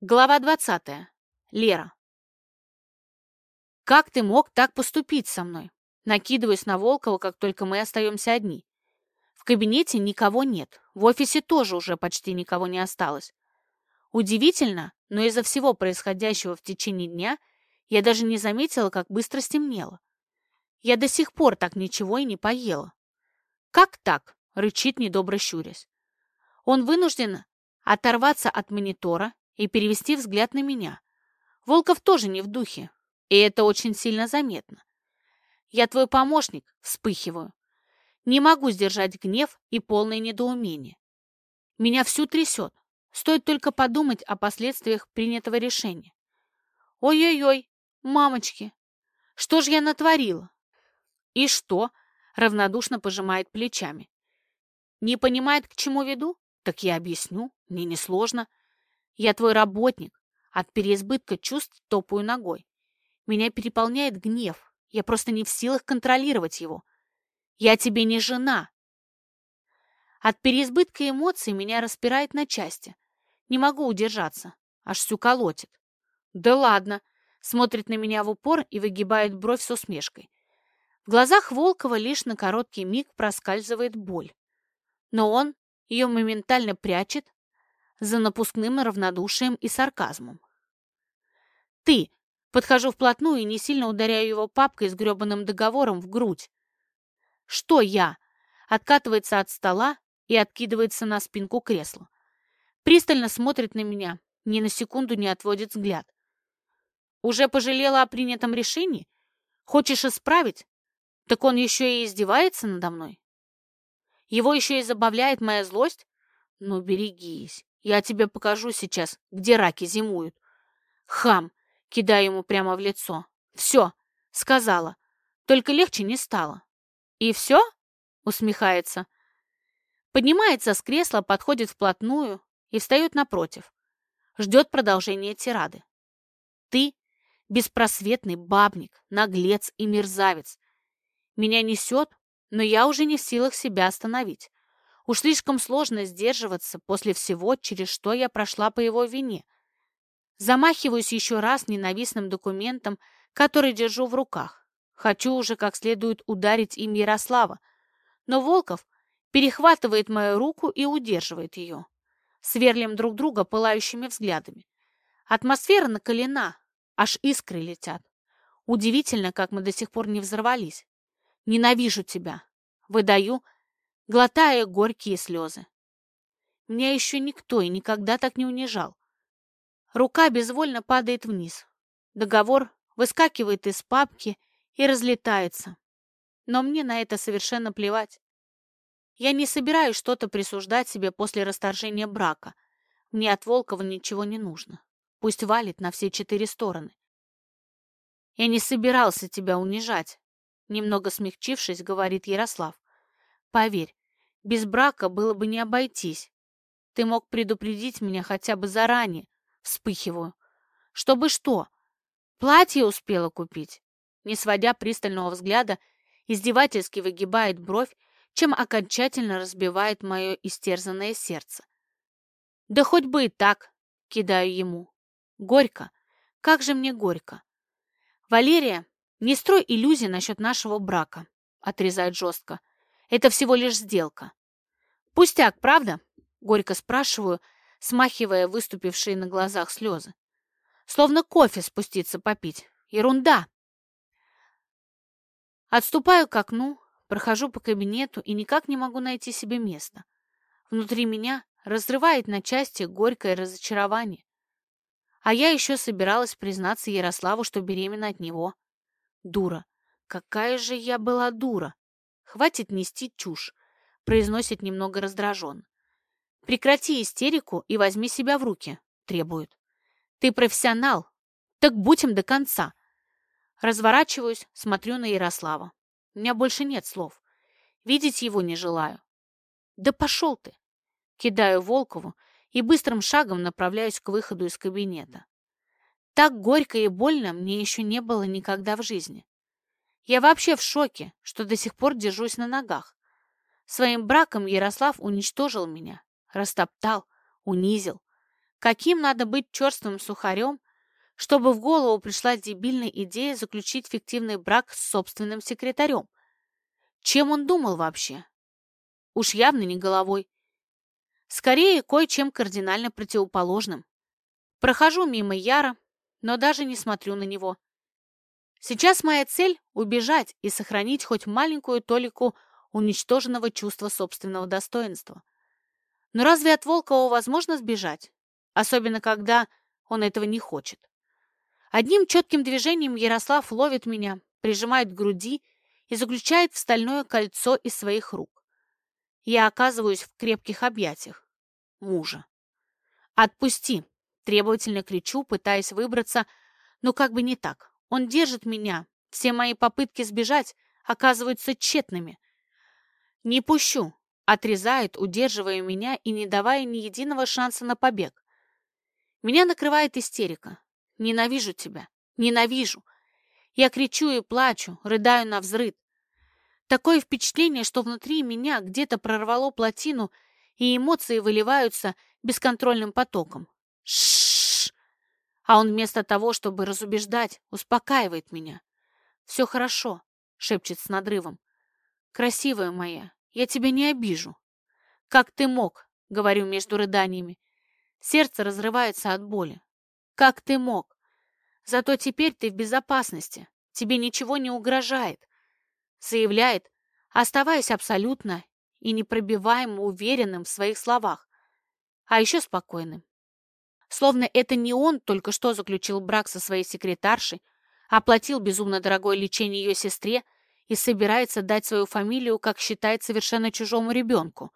Глава 20. Лера. «Как ты мог так поступить со мной?» Накидываюсь на Волкова, как только мы остаемся одни. В кабинете никого нет, в офисе тоже уже почти никого не осталось. Удивительно, но из-за всего происходящего в течение дня я даже не заметила, как быстро стемнело. Я до сих пор так ничего и не поела. «Как так?» — рычит недобро щурясь. Он вынужден оторваться от монитора и перевести взгляд на меня. Волков тоже не в духе, и это очень сильно заметно. Я твой помощник, вспыхиваю. Не могу сдержать гнев и полное недоумение. Меня всю трясет. Стоит только подумать о последствиях принятого решения. Ой-ой-ой, мамочки, что ж я натворила? И что? Равнодушно пожимает плечами. Не понимает, к чему веду? Так я объясню, мне несложно. Я твой работник. От переизбытка чувств топаю ногой. Меня переполняет гнев. Я просто не в силах контролировать его. Я тебе не жена. От переизбытка эмоций меня распирает на части. Не могу удержаться. Аж всю колотит. Да ладно. Смотрит на меня в упор и выгибает бровь с усмешкой. В глазах Волкова лишь на короткий миг проскальзывает боль. Но он ее моментально прячет, за напускным равнодушием и сарказмом. «Ты!» Подхожу вплотную и не сильно ударяю его папкой с гребаным договором в грудь. «Что я?» Откатывается от стола и откидывается на спинку кресла. Пристально смотрит на меня, ни на секунду не отводит взгляд. «Уже пожалела о принятом решении? Хочешь исправить? Так он еще и издевается надо мной? Его еще и забавляет моя злость? Ну, берегись. Я тебе покажу сейчас, где раки зимуют. Хам, кидаю ему прямо в лицо. Все, сказала. Только легче не стало. И все? Усмехается. Поднимается с кресла, подходит вплотную и встает напротив. Ждет продолжения тирады. Ты беспросветный бабник, наглец и мерзавец. Меня несет, но я уже не в силах себя остановить. Уж слишком сложно сдерживаться после всего, через что я прошла по его вине. Замахиваюсь еще раз ненавистным документом, который держу в руках. Хочу уже как следует ударить им Ярослава. Но Волков перехватывает мою руку и удерживает ее. Сверлим друг друга пылающими взглядами. Атмосфера накалена, аж искры летят. Удивительно, как мы до сих пор не взорвались. Ненавижу тебя. Выдаю, глотая горькие слезы. Меня еще никто и никогда так не унижал. Рука безвольно падает вниз. Договор выскакивает из папки и разлетается. Но мне на это совершенно плевать. Я не собираюсь что-то присуждать себе после расторжения брака. Мне от Волкова ничего не нужно. Пусть валит на все четыре стороны. Я не собирался тебя унижать, немного смягчившись, говорит Ярослав. Поверь, без брака было бы не обойтись. Ты мог предупредить меня хотя бы заранее. Вспыхиваю. Чтобы что? Платье успела купить? Не сводя пристального взгляда, издевательски выгибает бровь, чем окончательно разбивает мое истерзанное сердце. Да хоть бы и так, кидаю ему. Горько. Как же мне горько. Валерия, не строй иллюзий насчет нашего брака, отрезает жестко. Это всего лишь сделка. Пустяк, правда? Горько спрашиваю, смахивая выступившие на глазах слезы. Словно кофе спуститься попить. Ерунда. Отступаю к окну, прохожу по кабинету и никак не могу найти себе места. Внутри меня разрывает на части горькое разочарование. А я еще собиралась признаться Ярославу, что беременна от него. Дура. Какая же я была дура. «Хватит нести чушь», — произносит немного раздражен. «Прекрати истерику и возьми себя в руки», — требует. «Ты профессионал, так будь им до конца». Разворачиваюсь, смотрю на Ярослава. У меня больше нет слов. Видеть его не желаю. «Да пошел ты!» Кидаю Волкову и быстрым шагом направляюсь к выходу из кабинета. Так горько и больно мне еще не было никогда в жизни. Я вообще в шоке, что до сих пор держусь на ногах. Своим браком Ярослав уничтожил меня, растоптал, унизил. каким надо быть черствым сухарем, чтобы в голову пришла дебильная идея заключить фиктивный брак с собственным секретарем. Чем он думал вообще? Уж явно не головой. Скорее, кое-чем кардинально противоположным. Прохожу мимо Яра, но даже не смотрю на него. Сейчас моя цель — убежать и сохранить хоть маленькую толику уничтоженного чувства собственного достоинства. Но разве от Волкова возможно сбежать? Особенно, когда он этого не хочет. Одним четким движением Ярослав ловит меня, прижимает к груди и заключает в стальное кольцо из своих рук. Я оказываюсь в крепких объятиях мужа. «Отпусти!» – требовательно кричу, пытаясь выбраться, но как бы не так. Он держит меня. Все мои попытки сбежать оказываются тщетными. «Не пущу!» – отрезает, удерживая меня и не давая ни единого шанса на побег. Меня накрывает истерика. Ненавижу тебя. Ненавижу. Я кричу и плачу, рыдаю на взрыд. Такое впечатление, что внутри меня где-то прорвало плотину, и эмоции выливаются бесконтрольным потоком. Шш! А он вместо того, чтобы разубеждать, успокаивает меня. «Все хорошо», — шепчет с надрывом. «Красивая моя, я тебя не обижу». «Как ты мог?» — говорю между рыданиями. Сердце разрывается от боли. Как ты мог? Зато теперь ты в безопасности. Тебе ничего не угрожает. Заявляет, оставаясь абсолютно и непробиваемо уверенным в своих словах. А еще спокойным. Словно это не он только что заключил брак со своей секретаршей, оплатил безумно дорогое лечение ее сестре и собирается дать свою фамилию, как считает, совершенно чужому ребенку.